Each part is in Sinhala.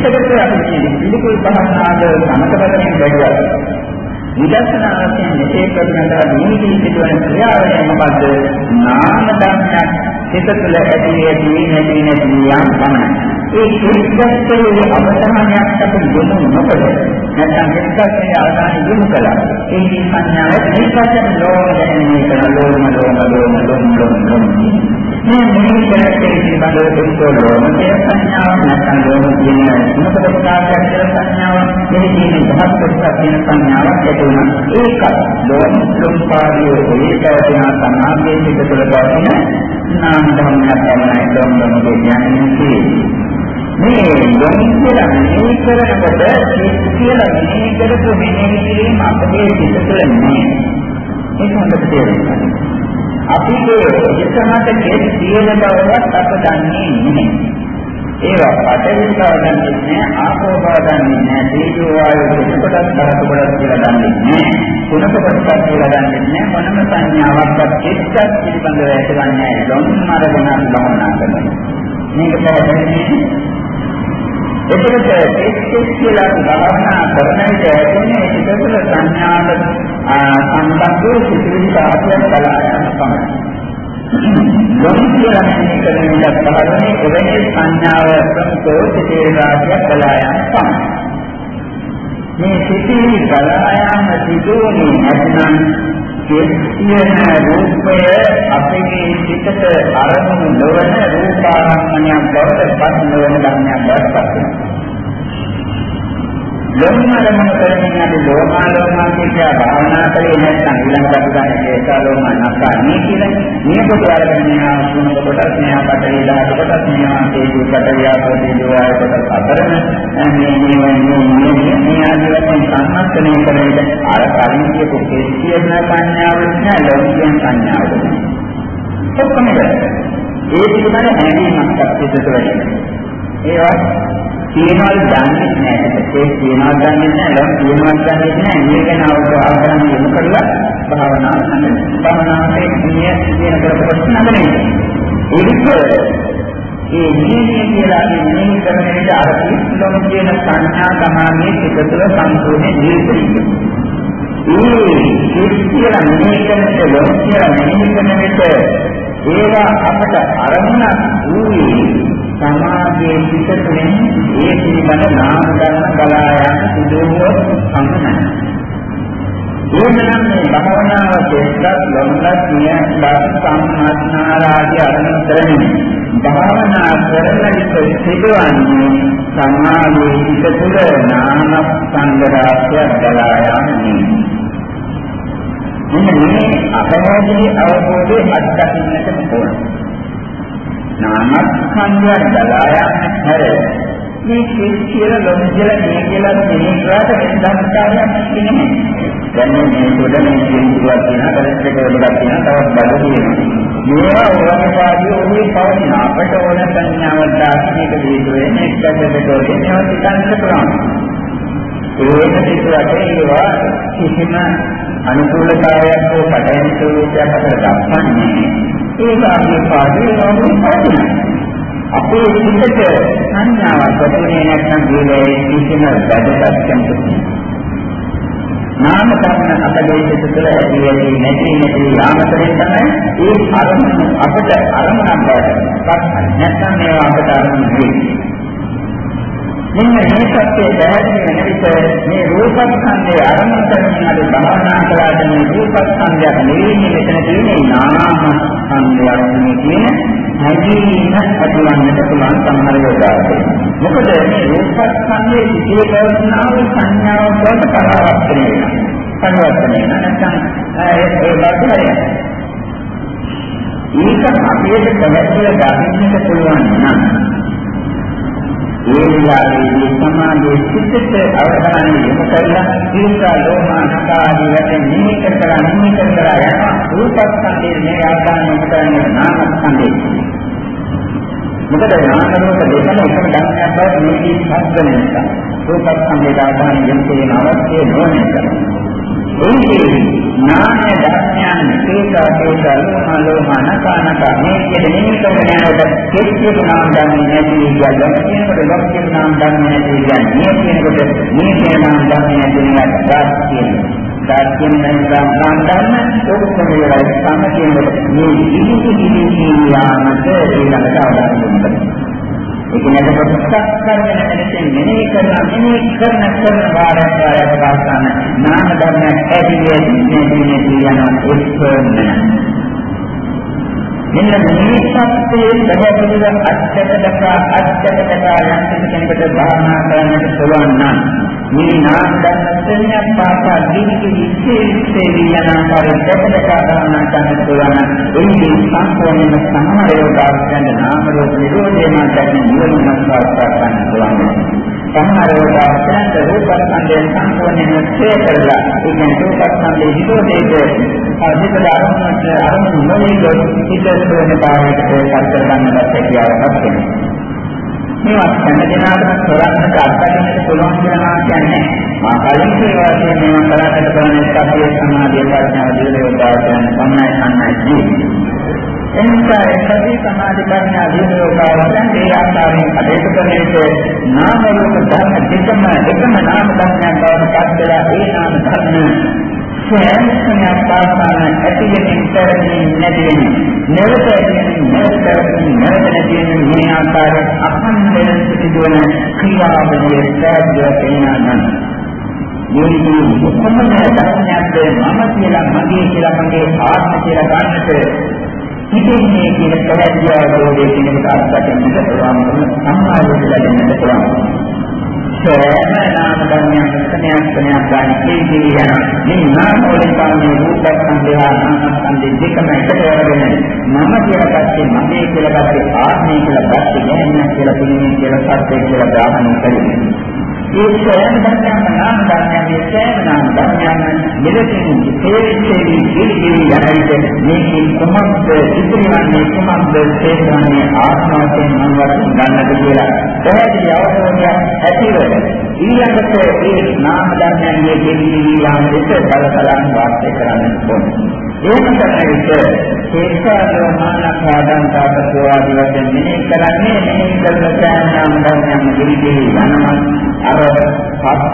එතකොට අපි මේ පිළිකුල් භාවනාව සමතපදයෙන් බැලුවා. විදර්ශනා වශයෙන් මෙසේ කරනවා නිමිති සිදුවන ක්‍රියාවලිය මොකද්ද? නාම ධර්මයක් සිත තුළ ඇති ඇති නැති නැති යම් පමණයි. ඒ කිරිස්සකේ අවධානයක් අපිට යොමු නොකර නැත්නම් කිරිස්සකේ අවධානය යොමු කළා. ඒ සංඥාව මේකටම ලෝම දැනෙන්නේ කරන ලෝම ලෝම ලෝම ලෝම ලෝම ලෝම මේ නිමිතේ පිළිබඳව දෙකෝලෝම ඒ සංඥාව නැත්නම් ලෝම කියන මොකද ප්‍රකාශයක් කියලා සංඥාව මේ කියන දහස් කොටසක් කියන සංඥාවක් ඇති වුණා. ඒක ලෝම ලෝම පාඩියේ ඒකවතින සමාධියේ පිට තුළ පවතින නාම ධර්මයක් තමයි ලෝම ලෝම කියන්නේ. මේ යොමු කියලා මෙහි කරනකොට කියලා මෙහි කරපු මෙහි කිරීම අපේ සිත තුළ නෑ. ඒක හොඳට තේරුම් ගන්න. අපිට ඉස්සරහට කෙස් තියෙන බවවත් අප දන්නේ නැහැ. ඒවා පටවින් බව දන්නේ නැහැ, ආපෝ බව දන්නේ නැහැ, තේජෝ වායු දෙකටත් ධාතු කොටස් කියලා දන්නේ නැහැ. තුනක කොටස් කියලා දන්නේ නැහැ. මොනම සංඥාවක්වත් එක්කත් පිළිබඳව ඇතිවන්නේ නැහැ. ධම්ම අරගෙන භවනා කරනවා. මේක පැහැදිලි එතකොට එක්ක කියලා භාවනා කරන විට ඇතිනේ සිතතුල සංඥාව සම්බන්ධව සිතිවිලි සාහිත්‍ය බලාගෙන පමණයි. ලොකු කියලා මෙන්න කරන විට පහළනේ එවැනි සංඥාව ප්‍රමුඛව සිතිවිලි සාහිත්‍ය බලාගෙන පමණයි. මේ සිතිවිලි බලායම සිදුවන්නේ නැත්නම් කියන රූපය අපේ සිතට අරමුණු නොවන රූපාරම්මණයක් බවට පත් නොවන ධර්මයක් බවට පත් වෙනවා. ලෝමාලම කරමින් අපි ලෝමාලෝමා කියලා භාවනා කරේ නැත්නම් ඊළඟට අපි ගන්න ඒකාලෝමා නැත්නම් කියලා මේ කොට අරගෙන යනවා සුණු කොටස් මෙහා පටේ දාට කොටස් මෙහා තේජු පටවියා තේජු ආය කොටස් අතරම මේ මේ මේ මේ ආදී වශයෙන් සම්මස්තනය කරගෙන අර කලින් කියපු කෙස්සියන සංඥාව නැහැ ලෞකික සංඥාව. ඔක්කොම ඒ පිළිබඳ හැඟීමක් අපිට වෙන්නේ. ඒවා තියනවද දන්නේ නැහැ. ඒක තියනවද දන්නේ නැහැ. ලොම් තියනවද දන්නේ නැහැ. මේ ගැන අවබෝධ යොමු කරලා භාවනාව කරන්න. භාවනාවේ නිය කියන කරපොත් නගන්නේ. ඒක ඒ නියමිය කියලා මෙහි කරන විට අර කිසිලොම කියන සංඥා තමයි පිටතට සම්පූර්ණ නිර්පරික. ඒ කිසියම් මෙහි කරන ලොම් කියලා මෙහි කරන විට ඒවා අපට අරමුණක් වූයේ සමාධියේ පිට තුළින් ඒ පිළිබඳ නාම ධර්ම බලා යන සිදුවුව සම්පන්නයි. එහෙනම් මේ භාවනාව දෙස්සක් ලොම්ලක් නියත් සම්මාස්නාරාදී අරමුණු කරමින් භාවනා කරන විට සිදුවන්නේ සමාධියේ පිට තුළ නාම සංගරාශය බලා යන්නේ. මෙන්න මේ අපහැදිලි අවබෝධය අත්දකින්නට ඕනේ. නාමස්කන්ධය දලා යන හැර මේ කිස් කියලා ලොම් කියලා මේ කියලා මේ කරාට වෙනදාකාරයක් නෙමෙයි. දැන් මේ පොඩ මේ කියනවා තියෙනවා, කරත් එක වලක් තියෙනවා, තවත් බඩ තියෙනවා. මේවා ඕනපාදී ඔහේ පවතින අපට ඕන සංඥාවක් දාන්නේක හේතු වෙන්නේ එක්කකට ඕනේ මේවා හිතන්න පුළුවන්. ඒක පිටුවට ඒවා කිසිම අනුකූලතාවයක් හෝ පටහැනි ස්වරූපයක් අපට දක්වන්නේ ඒක අපේ පාඩේ වගේ පවතිනවා. අපේ සිතට සංඥාවක් ඇතිවෙන්නේ නැත්නම් ඒකේ කිසිම වැදගත්කමක් නැහැ. නාම ධර්ම අපේ සිත තුළ ඇති වෙන්නේ නැති නැති යාමතරේ තමයි ඒ අරමුණ අපට අරමුණක් බවට පත් නැත්නම් මේවා අපට අරමුණ නෙවෙයි. මෙන්න මේ සත්‍යය දැහැදිලි වෙන විට මේ රූපස්කන්ධයේ අරමුණු කරමින් අපි භාවනා කළාට මේ රූපස්කන්ධයක් නෙවෙයි මෙතන තියෙන්නේ නාම ස්කන්ධයක් නෙවෙයි කියන හැඟීම ඇතිවන්නට පුළුවන් සමහර වෙලාවට. මොකද මේ රූපස්කන්ධයේ සිටේ පවතිනා වූ සංඥාව බවට පරාවර්තනය වෙනවා. පරිවර්තනය නැත්නම් ඒ බද්ධය. ඒක අපිට පැහැදිලිව දකින්නට පුළුවන් නම් ඒ විලාසයේ සමාධියේ සිත්ත අවධානය යොමු කරලා දීර්ඝ ලෝමානක ආදී වශයෙන් නිමිත කරලා නිමිත කරලා යන රූපස්කන්ධයේ මේ ආකාරය යොමු කරන්නේ නාමස්කන්ධේ. මොකද නාම රූප දෙකම එකම ධර්මයක් බව මේකී හස්තන නිසා රූපස්කන්ධයේ ආකාරය යොමු කිරීම අවශ්‍ය නොවන නිසා. ඒකේ නාම ධර්මයන් ඒකා ඒකා ලෝම ලෝම නකානක මේ කියන නිමිතක යනකොට කෙච්චේ නාම ධර්ම නැති කියන්නේ කියනකොට ලොක්කේ නාම ධර්ම නැති කියන්නේ මේ කියනකොට මේ කියන නාම ධර්ම නැති වෙනකට රාජ් කියනවා සත්‍යයෙන් නම් නාම ධර්ම ඔක්කොම ඒවා සම කියනකොට මේ ඉදිරි ඉදිරි යාමට ඊළඟට අවධානය යොමු කරනවා ඒක නේද ප්‍රත්‍යක්ෂ කරගෙන නැතිනම් මෙනෙහි කරලා මෙනෙහි කරන කරන වාරයක් වාරයක් පාසන නාම ධර්ම ඇතිවේ නැතිනේ කියන එක්කම මෙන්න මේ සත්‍යයේ පැහැදිලිව අත්‍යතක අත්‍යතක යම් කෙනෙකුට භාවනා කරන්නට පුළුවන් නම් මේ නාම ධර්ම සංඥා පාසා දිවිකි විශේෂයේ යන ආකාරයට භාවනා කරන්න පුළුවන් එන්නේ සම්පූර්ණයෙන්ම සමහර යෝගාවචන නාම රූප නිරෝධය නම් දැක්න නිවනක් සාක්ෂාත් කරන්න පුළුවන් සමහර යෝගාවචන රූපස්කන්ධය සම්පූර්ණයෙන්ම ඡේ කරලා ඒ කියන්නේ රූපස්කන්ධයේ නිරෝධයේ අධික ආරම්භයට ආරම්භ නොවේද හිත වෙන භාවයට පත් කරගන්නට හැකියාවක් තියෙනවා. මේවත් හැම දිනකටම කරන්නට අත්දැකීමට පුළුවන් කියලා කියන්නේ මා කලින් කියවා තියෙන මේවා කරන්නට කරන සතිය සමාධිය ප්‍රඥාව දියුණුව දායකයන් සම්මයි සම්මයි ජීවිතය. එනිසා සති සමාධි ප්‍රඥා දියුණුව දායකයන් ඒ ආකාරයෙන් කටයුතු කරන විට නාම රූප ධර්ම දෙකම එකම නාම ධර්මයන් බවට පත් වෙලා ඒ නාම ධර්ම සෑම පාසාන ඇතිවෙමින් කරමින් නැතිවෙමින් නැවත ඇතිවෙමින් නැවත කරමින් නැවත නැතිවෙමින් මේ ආකාරයෙන් අඛණ්ඩව සිදුවන ක්‍රියාවලිය සෑදලා තේනානම් මේ කොහොමද ධර්මයක්ද මම කියලා මගේ කියලා මගේ ආත්ම කියලා ගන්නට හිතන්නේ කියන පැහැදිලි අවබෝධය කෙනෙකුට අත්දැකීමට පුළුවන්. සම්මාදිත ලැබෙන්නට පුළුවන්. සෑම නාම ධර්මයන් ස්කණයක් ස්කණයක් ගන්න කීදී යන මේ නාම වලින් තමයි රූපස්කන්ධය නාමස්කන්ධය දෙකම එකට වරගෙන මම කියලා පැත්තේ මගේ කියලා පැත්තේ ආත්මය කියලා පැත්තේ ගැනීම කියලා පිළිමේ කියලා සත්‍ය කියලා ග්‍රහණය කරන්නේ ඒ සෑම ධර්මයක්ම නාම ධර්මයන් සෑම නාම ධර්මයන් මෙලෙසින් හේතුෙහි ඉදිරි යනයිද මේකේ කොහොමද ඉදිරිවන්නේ? කොහොමද තේරෙන්නේ ආත්මයෙන් මනවට ගන්නද කියලා පැහැදිලි අවබෝධයක් ඇතිව ඊළඟට ඒ නාම ධර්මයන්ගේ දෙවි යාම දෙක බලසලන් වාර්තා කරන්න ඕනේ. ඒක තමයි ඒකාදෝමානකාදන් තාපසෝ ආදී වශයෙන් මෙහි කරන්නේ මෙහි කරන සෑම ධර්මයන් පිළිදී යනවා අර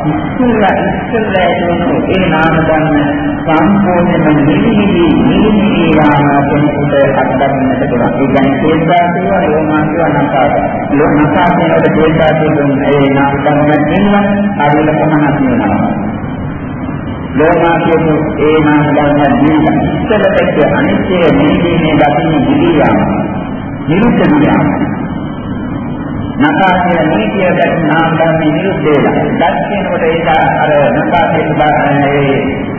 ඉස්සෙල්ලා ඉස්සෙල්ලා එනු ඒ නාම ධර්ම සම්පූර්ණයෙන්ම නිවිලි නිවිලි යාම කෙනෙකුට අත්දකින්නට පුළුවන් ඒ කියන්නේ තේජාතිය යෝමාතිය අනකාද ලෝකනාසයෙන් තේජාතිය ඒ නාම ධර්ම දෙන්න හරියට පමණක් වෙනවා ලෝමා කියපු ඒ නාම ධර්ම දීලා ඉස්සලට අනිත්‍ය නිදීමේ දකින්න දිවියාම නිරුද්ධ වියාම නකාසේ නීතිය දැක් නාම ධර්ම නිරුද්ධ වෙලා දැක් කියනකොට ඒක අර නකාසේ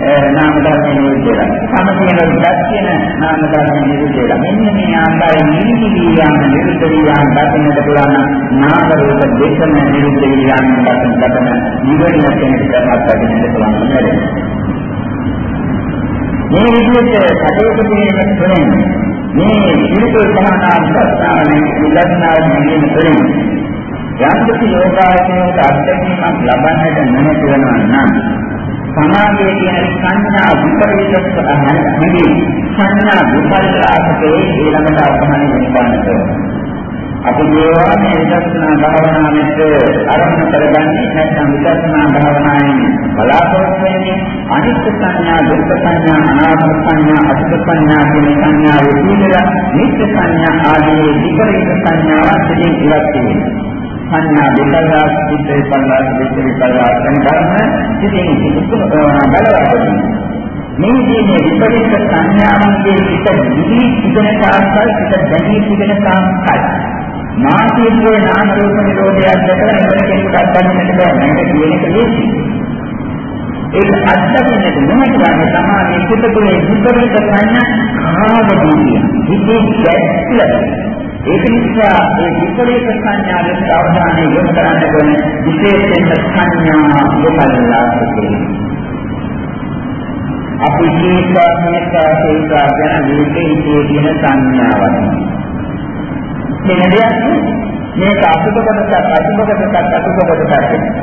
ඒ නාම ධර්ම නිරුද්ධ වෙලා සමතියන දැක් කියන නාම ධර්ම නිරුද්ධ වෙලා මෙන්න මේ ආකාරයෙන් නිවිලි වියාම නිරුද්ධ වියාම දකින්නට පුළුවන් නාම රූප දෙකම නිරුද්ධ වියාම දකින්න දකින්න නිවන කෙනෙක්ට අත්දකින්නට පුළුවන් නේද මේ විදිහට කටයුතු කිරීම තුළින් මේ පිළිතුරු සමානාන්තතාවනේ විදර්ශනාව නිවීම තුළින් යම් කිසි යෝගාචරයට අත්දැකීමක් ලබන්නට නොහැකි වෙනවා නම් සමාධිය කියන සංඥා විපරීත නැති සංඥා විපල්ලාසකේ ඊළඟට අවධානය යොමු කරන්න අපි ඒවා මේ විදර්ශනා භාවනාවෙත් ආරම්භ කරගන්නේ නැත්නම් විදර්ශනා භාවනාවෙන් බලාපොරොත්තු වෙන්නේ අනිත්‍ය සංඥා, දුක්ඛ සංඥා, අනාත්ම සංඥා, අසුභ සංඥා කියන සංඥා විදිහට නිත්‍ය සංඥා ආදී විපරීත සංඥාවන් දෙකෙන් ඉවත් වෙනවා. සංඥා දෙකලා සිද්දේ පල්ලාස් දෙකේ පල්ලාස් යන ධර්ම සිටින් කිසිම බලවන්නේ මේ කියන්නේ විපරීත සංඥාවන්ගේ පිට නිවි සිදෙන තාක්කල් පිට දැනී සිදෙන තාක්කල් මානසිකව නාම රූප නිරෝධයක් දැකලා එවන කෙනෙකුට අත්දකින්නට බෑ මේක කියන එක ලේසි. ඒක අත්දකින්නට නොහැකි වන්නේ තමයි සිත තුළ විපරීත සංඥා කාමදී හිතේ ගැටල. ඒක නිසා ඒ විපරීත සංඥා දෙක අවධානය යොමු කරන්න ඕන විශේෂයෙන්ම සංඥා යොමල්ලා සිටිනවා. අපි ජීවිතය මේක ඒක ගැන මේකේ ඉතිේ තියෙන සංඥාවක්. වෙන දෙයක් මේක අසුබ කොටසක් අසුබ කොටසක් අසුබ කොටසක්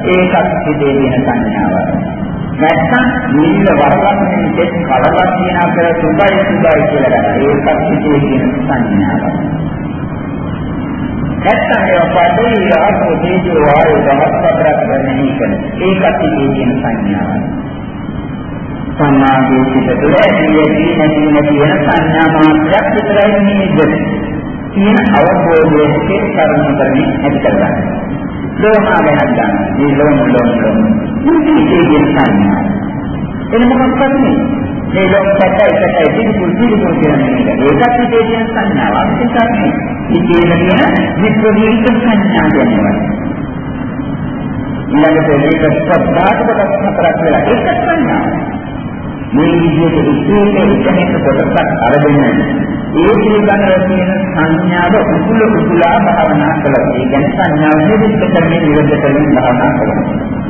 ඒකත් සිටේ වෙන සංඥාවක් නැත්නම් නිල්ල වරලක්ෂණ දෙක කලවක් කියන අතර සුභයි සුභයි කියලා ගන්න. ඒකත් හිතේ කියන සංඥාව. නැත්නම් ඒ පඩේ ආපෝ තේජෝ ආයෝ දහස් හතරක් ගන්නේ කරන. ඒකත් හිතේ කියන සංඥාව. සම්මාදී සිත තුළ ඇතිවෙදී නැතිවෙන කියන සංඥා මාත්‍රයක් විතරයි නේද? කියන අවබෝධයේ කරුණු කරමින් ඇති කරගන්න. ලෝහා ගැන ගන්න. මේ ලෝම ලෝම ලෝම. මේකේ කියන සංඥා. එන මොකක්ද මේ? මේ ලෝක සත්‍යයි සත්‍යයි පිළිකුල් පිළිකුල් කියන්නේ. ඒකත් විදේ කියන සංඥාවක් විතරයි. ඉතින් කියන විප්‍රවීත සංඥා කියනවා. ඊළඟට මේක සබ්දාට කොටස් හතරක් වෙලා ඒක සංඥා. මේ විදිහට එක එක කොටසක් අරගෙන ඒ පිළිබඳව තියෙන සංඥාව උකුල උකුලා භාවනා කළා. ඒ කියන්නේ සංඥාව නිරුද්ධ කරමින් නිරුද්ධ කරමින් භාවනා කරනවා.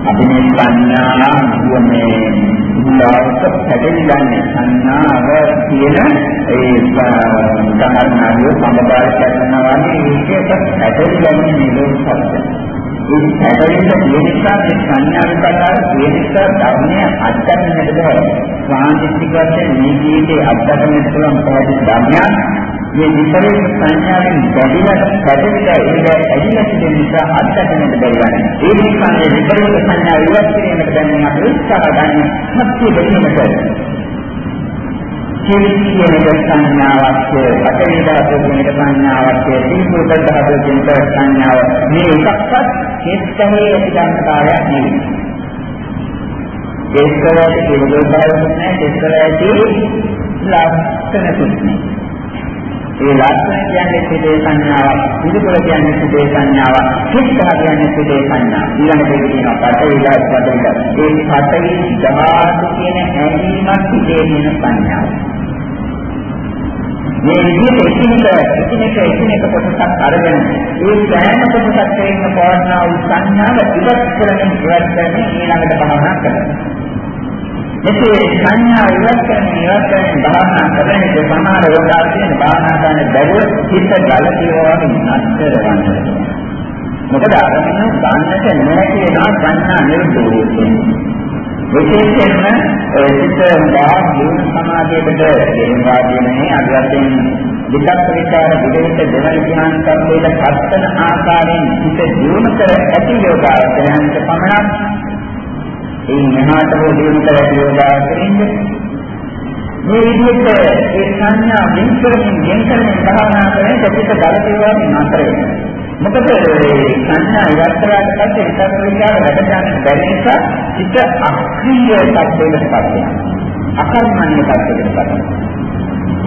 අපි මේ සංඥා කියන්නේ උලාවට පැටලින්නේ සංඥාව කියන ඒ උදාහරණය සමබර කරනවා වගේ ඒකත් පැටලින්නේ නිරෝධ සත්‍යය. ඒ පැහැදිලිව කියන නිසා මේ සංඥා විකාර කියන නිසා ධර්මය අත්දැකීමට බෑ. සාන්තික වශයෙන් මේ ජීවිතේ අත්දැකීමට පුළුවන් පැහැදිලි ධර්මයක්. මේ විපරීත සංඥාවෙන් බැඳිලා පැහැදිලිව ඒක ඇදිලා සිටින නිසා අත්දැකීමට බැරි වෙනවා. ඒ නිසා මේ විපරීත සංඥා ඉවත් කිරීමට දැන් අපි උත්සාහ ගන්න. මැත්තේ බැරිමට කියන සංඥාවක් අටවිදාතු කියන සංඥාවක් දීපුත ධාතු කියන සංඥාව මේ එකක්වත් කෙත්තේ අධිකාරයක් නෙවෙයි. ඒකවල කියන බවවත් නැහැ ඒකවලදී ලක්ෂණකුත් නැහැ. ඒ ලක්ෂණ කියන්නේ සිතේ සංඥාවක්, පිළිකුල කියන්නේ සිතේ සංඥාවක්, කිස්සා කියන්නේ සිතේ සංඥාවක්. ඊළඟට ඒක කියනවා පටවිදාතු පටවිදාතු. ඒ පටවි ධාතු කියන හැඟීමක් සිතේ තියෙන සංඥාවක්. මේ විදිහට එකිනෙක එකිනෙක එකිනෙක කොටසක් අරගෙන ඒ සෑම කොටසක් එක්ක පවර්ණා වූ සංඥාව ඉවත් කරමින් ඉවත් කරමින් ඊළඟට භාවනා කරනවා. මෙසේ සංඥා ඉවත් කරමින් ඉවත් කරමින් භාවනා කරන්නේ සමාන රෝගාර්ථයෙන් භාවනා කරන බැරුව හිත ගලතියවා නස්තර වන්නේ. මොකද අරමුණ ගන්නට නැති වෙනා සංඥා නිරුද්ධ වෙන්නේ. විශේෂයෙන්ම සිත බාහ ජීවන සමාධියකට ගෙනවා කියන්නේ අදවැයෙන් විකත් විචාර විදේශ දෙවන ධ්‍යාන කර්මයට පත්තන ආකාරයෙන් සිත ජීවන කර ඇති යෝගාවචරයන්ට පමණක් ඒ මහාට හෝ ජීවන කර ඇති යෝගාවචරින්ද මේ විදිහට ඒ සංඥා වෙන කරමින් වෙන කරමින් භාවනා කරන සිත බලපෑම නතර වෙනවා මොකද සංඥා ඉවත් කරාට පස්සේ විතර විචාර වැඩ ගන්න බැරි නිසා හිත අක්‍රීය තත්ත්වයකට පත් වෙනවා. අකර්මණ්‍ය තත්ත්වයකට පත් වෙනවා.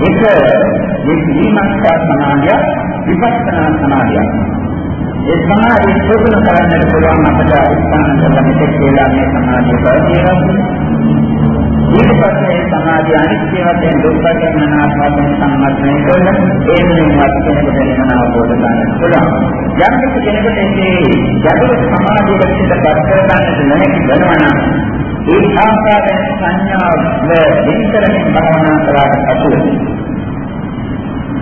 ඒක විපීමස්සා සමාධිය විපස්සනා සමාධිය. ඒ සමාධිය සෝතන කරන්නට පුළුවන් අපට උත්සාහ කරලා මෙතෙක් කියලා මේ සමාධිය බලතිනවා. ඊට පස්සේ සමාධිය අනිත්‍ය වශයෙන් දුක්ඛ වශයෙන් අනාත්ම සම්මතනය කරන ඒ වෙනවත් කෙනෙකුට වෙන අවබෝධ ගන්න පුළුවන්. යම් කෙනෙකුට මේ ගැඹුරු සමාධියකට පිටපත් කරගන්නට නැති වෙනවා නම් ඒ ආකාරයෙන් සංඥාව විතරකින් භාවනා කරාට පසු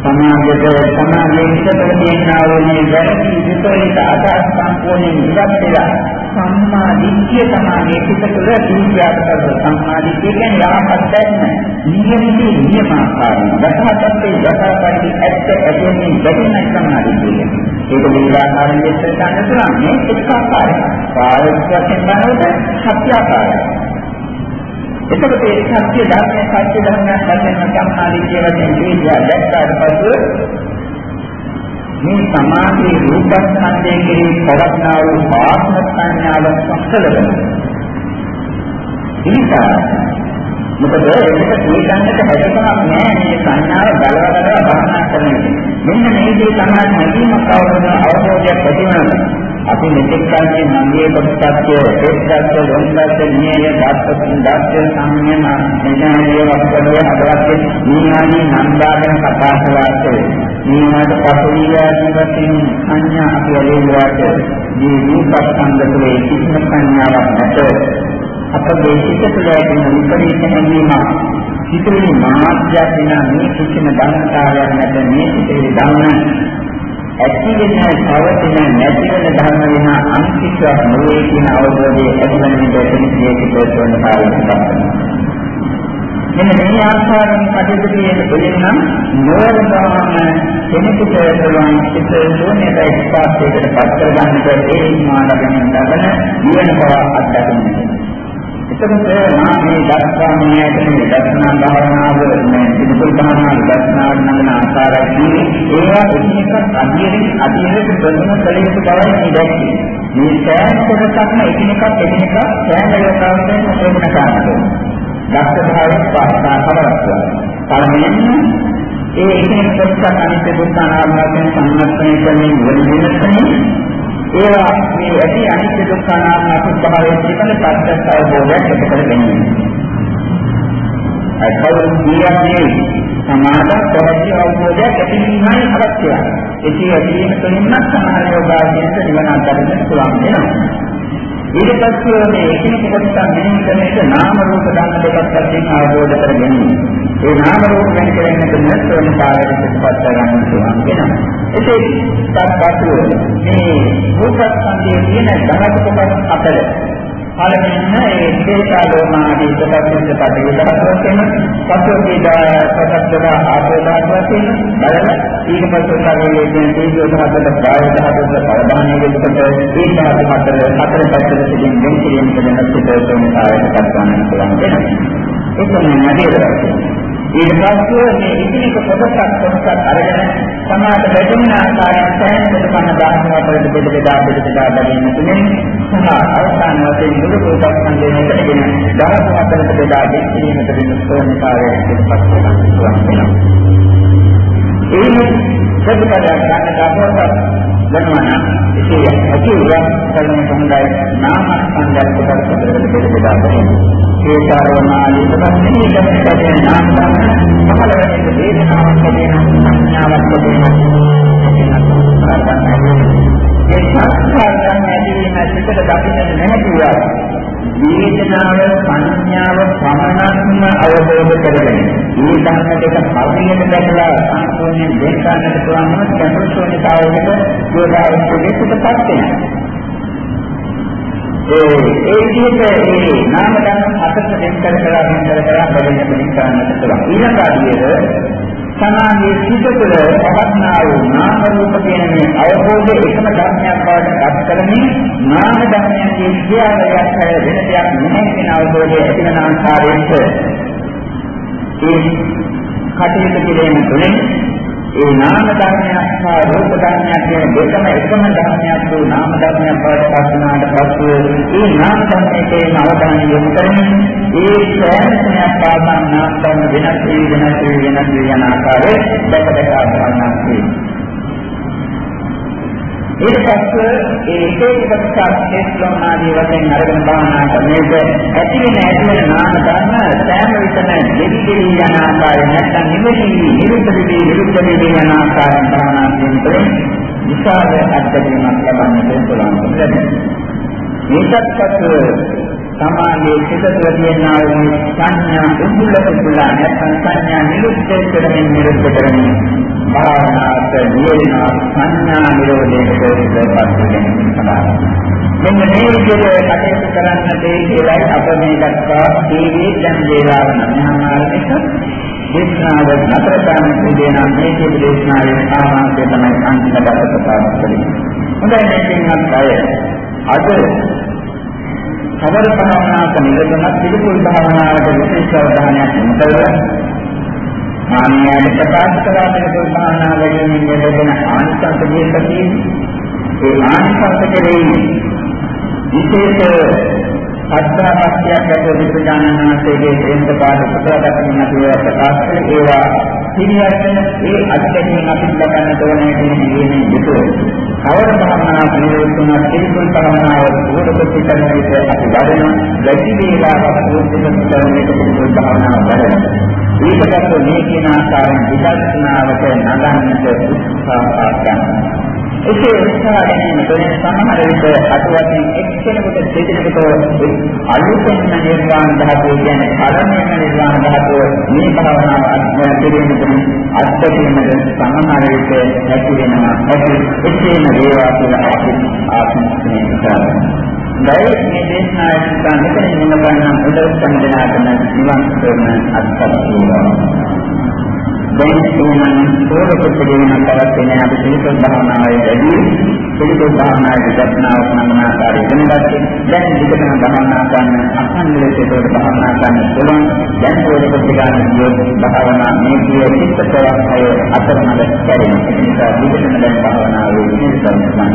සමාජයට සමාජයේ ඉස්සතර තියෙනා වූ මේ වැරදි විපරීත අදහස් සම්පූර්ණයෙන් ඉවත් වෙලා සම්මා දිට්ඨිය තමයි සිත තුළ දීර්ඝාත කරන සම්මා දිට්ඨිය කියන්නේ යහපත් දැක්ම. නියමිතී නියමාකාරී යථාර්ථයේ යථාපරිදි ඇත්ත ඇදෙන්නේ දැකෙන සම්මා දිට්ඨිය. ඒක විලාකාරයෙන් දෙන්න පුළුවන් මේ එක් ආකාරයක්. පාරමිත වශයෙන් බලනකොට සත්‍ය ආකාරයක්. එතකොට ඒ සත්‍ය ධර්මයේ සත්‍ය ධර්මයක් වශයෙන් සම්මා දිට්ඨිය වශයෙන් දීර්ඝා දැක්කාට පසු මේ සමාධියේ රූපස්කන්ධයේ කෙරෙහි පවත්නා වූ ආත්ම සංඥාව සම්පල වෙනවා. ඒකා මොකද ඒක තේකන්නට හැකියාවක් නෑ මේ සංඥාව බලවදලා භාවනා කරන්නේ. මෙන්න මේ විදිහේ තමයි හැඟීමක් අවබෝධ අවබෝධයක් ඇති වෙනවා. අපි මෙතෙක් කල්ගේ මගේ කොටසක් එක්කත් ලොන්දත් නියය දාස්පතින් දාස්ය සම්යම එනහේ වස්තුවේ හදවත් නීහානි නන්දාගෙන කතා කළාට නීහාට පසුවියාදී වශයෙන් සංඥා අපි ඇලෙන්නවාට මේ රූපස්කන්ධ තුළේ කිසිම සංඥාවක් නැත. අපගේ සිත තුළ ඇති විපරීත හැඟීමක්. සිතුවිලි මාත්‍යක් වෙන මේ කිසිම ධර්මතාවයක් නැත. මේ සිතුවිලි ධර්ම ඇති වෙන පවතින නැති වෙන ධර්ම විනා අනිත්‍යයක් නෙවෙයි කියන අවබෝධය ඇතිවන විට පිළිසියේ තෝරන කාරණා මෙන්න මේ ආකාරයෙන් කටයුතු කියන දෙන්නම් නෝරදාම කෙනෙකුට පුළුවන් සිත ශූන්‍යത එක්පාසයකට පත් කරගන්නට ඒ මානගෙන ලබන ජීවන බව අත්දකින්න. එතකොට මා මේ දර්ශනීය කියන දර්ශනා භාවනාව මේ පිළිපොල් භාවනාව දර්ශනාව නම් ආකාරයි ඒවා එකිනෙකක් අධිරෙන් අධිරෙන් ප්‍රතිම කළ යුතු බවයි මේ දැක්කේ. මේ සෑම කොටසක්ම එකිනෙකක් එකිනෙකක් සෑම යෝගාවයෙන් ප්‍රේමන කරනවා. දක්ෂ භාවයෙන් පාස්තා කරවස්වා. පළමුවෙන් ඒ එකිනෙක කොටසක් අනිත්‍ය දුක්ඛ අනාත්ම වශයෙන් සම්මතණය කරමින් වෙන ඒවා මේ ඇති අනිත්‍ය දුක්ඛ අනාත්ම අසුභාවයේ තිබෙන සත්‍යස්ස අවබෝධයක් ඇති කර ගැනීම. අකවුරු කියන්නේ සමාද ප්‍රවෘත්ති අවබෝධයක් ඇතිවීමයි අවශ්‍යයි. එසේ ඇතිවීම තුළින්ම සමාන යෝගාවචරයට නිවන අත්දැකීම පුළුවන් වෙනවා. ඊට පස්සේ මේ එකිනෙක කොටස මෙහෙම කරන එක නාම රූප ධර්ම දෙකක් වශයෙන් අවබෝධ කර ගැනීම. ඒ නාම රූප ගැන කරන්නේ නැත්නම් කාර්යයක් පිටපත් ගන්න පුළුවන් වෙනවා. ඒකේ තත්පත් මේ රූපස්කන්ධයේ තියෙන ධනක කොටස් අතර පළවෙනිම ඒ දේශාලෝමාදී ප්‍රතිපදිත පටිවිදහක් වශයෙන් පසුගිය කොටස්වල ආපෝදාක වශයෙන් බලන ඊට පස්සේ කරන්නේ කියන තීජෝ දහකට බාහිර දහකට පරදානය වෙනකොට ඒ දහකට හතර හතර පැත්තට සිටින් වෙන කිරීම කරන සිටෝතෝම කායයට ගන්න පුළුවන් වෙනවා. ඒක තමයි නඩේද ඊට පස්සේ මේ ඉතිරික කොටසක් කොටසක් අරගෙන සමාත බැඳෙන ආකාරයෙන් සෑහෙන කම දාහකට බෙද බෙදා බෙද බෙදා බැලීම තුළින් සහ අවසාන වශයෙන් මුළු රූපස්කන්ධයෙන් එකගෙන දහස් හතරකට බෙදා ගැනීමට වෙන සෝනිකාරයෙන් පිටපත් කරන්න පුළුවන් වෙනවා. ඒ ප්‍රතිපදා ගන්න අපවත් ගන්නවා නම් ඒ ඇති උරා කරන සමුදාය නාමස්කන්ධයන් කොටස් හතරකට බෙද බෙදා බැලීම ඒකාරෝනාදී තමයි ඉස්සරහට නාම ධර්ම පහළ වෙන වේදනාවක් දෙන සංඥාවක් දෙන ඒ සංස්කාරයන් ඇතිවීම සිතට දකින්න නැහැ වේදනාව සංඥාව පමණක්ම අවබෝධ කරගෙන මේ ධර්ම දෙක පරිණත දැකලා සම්පූර්ණයෙන් දෙක ගන්නට පුළුවන් නම් කැපසෝනිකාවකට යෝදාවස්තුවේ පිටපත් වෙනවා ඒ ඒ විදිහට මේ නාම ධර්ම හතර දෙක කර කර වෙන කර කර බෙදෙන පිළින් කරන්නට පුළුවන්. ඊළඟ අදියර සමාධියේ සිට තුළ පවත්නා වූ නාම රූප කියන මේ අවබෝධය එකම ධර්මයක් බවට පත් කරමින් නාම ධර්මයන්ගේ ක්‍රියාවලියක් හැර වෙන දෙයක් නැහැ කියන අවබෝධය ඇතිවන ආකාරයට ඒ කටයුතු කිරීම තුළින් ඒ නාම ධර්මයක් සහ රූප ධර්මයක් කියන දෙකම එකම ධර්මයක් වූ නාම ධර්මයක් බවට පත් වුණාට පසු ඒ නාම ධර්මයේ අවධානය යොමු කරමින් ඒ සෑම පාදන් නාම ධර්ම වෙනස් වී වෙනස් වී වෙනස් වී යන ආකාරයේ දැක දැක අභාවනාවක් ඊට පස්සේ ඒ එක එක කොටස් තේස්ලම් ආදී වශයෙන් අරගෙන භාවනා කරනකොට ඇති වෙන ඇති වෙන නාම ධර්ම සෑම විටම දෙවි දෙවි යන ආකාරය නැත්නම් නිවෙති නිරුද්ධ දෙවි නිරුද්ධ දෙවි යන ආකාරයෙන් භාවනා කරනකොට විශාල අත්දැකීමක් ලබන්නට පුළුවන් වෙනවා. මේකත් පස්සේ සමාධියේ සිත තුළ තියෙනා වූ සංඥා උද්දුල පුදුල නැත්නම් සංඥා නිරුද්ධ කරමින් නිරුද්ධ කරමින් භාවනාවට නියම සංඥා නිරෝධයට ප්‍රතිපත් වෙන සඳහා. මෙන්න මේ විදිහට කටයුතු කරන්නට ඒකයි අප මේ දක්වා දීවි දැන් වේලාව නමහාමාරික දේශනාව නතර කරන්න දෙනා මේ කියපු දේශනාවේ ආවාසය තමයි අන්තිමට ප්‍රකාශ කරන්නේ. හොඳයි මේකෙන් අය. අද සමර භාවනාවක නිරතන පිළිකුල් භාවනාවට විශේෂ අවධානයක් යොමු කරලා මාන්‍යයට ප්‍රකාශ කළා පිළිකුල් භාවනාව වලින් ලැබෙන ආනිසංස දෙකකින් ඒ ආනිසංස කෙරෙහි විශේෂ අත්‍යවශ්‍යයක් ඇති විපජානනාසයේ හේතු පාඩ ප්‍රකාශකින් අපි ප්‍රකාශ කළේ ඒවා පිළිවෙලින් ඒ අත්දැකීම් අපි ලබන්න ඕනේ කියන නිවීමේ යුතුව කවර භාවනාවක් නිරෝධුන පිළිකුල් භාවනාව උඩකොට කරන විට අපි වඩන වැඩි වේලාවක් උඩකොට කරන එක පිළිකුල් භාවනාව වඩන. ඊටපස්සේ මේ කියන ආකාරයෙන් විදර්ශනාවට නගන්නට උත්සාහ ගන්න. ඒකේ උත්සාහ ගැනීම තුළින් සමහර විට අතුවටින් එක්කෙනෙකුට දෙදෙනෙකුට අලුතෙන් නිර්වාණ ධාතුව කියන්නේ පරමයෙන් නිර්වාණ ධාතුව මේ භාවනාව අධ්‍යයනය කිරීමෙන් අත්දැකීමට සමහර විට ඇති වෙනවා ඇති එසේම දැයි මේ දේශනාවේ සිතාන මෙතන නිම ගන්න උදව් සම්දනාතන නිවන් කරන අත්පත්තියවා. දැන් එනම් පොරොත්තුගෙන පවත්වන අපි පිළිතුරු භාවනාවේ වැඩි පිළිතුරු භාවනාවේ දක්නාව සම්මානාකාරී වෙනගත්තේ දැන් විකටම භාවනා කරන අසංගලයට භාවනා කරන්න පුළුවන්. දැන් පොරොත්තු ගන්න යෝග භාවනා මේ කිය චිත්ත ප්‍රවාහය අතරමඟ කැරෙන නිසා විකටම දැන් භාවනාවේ නිරත වෙනවා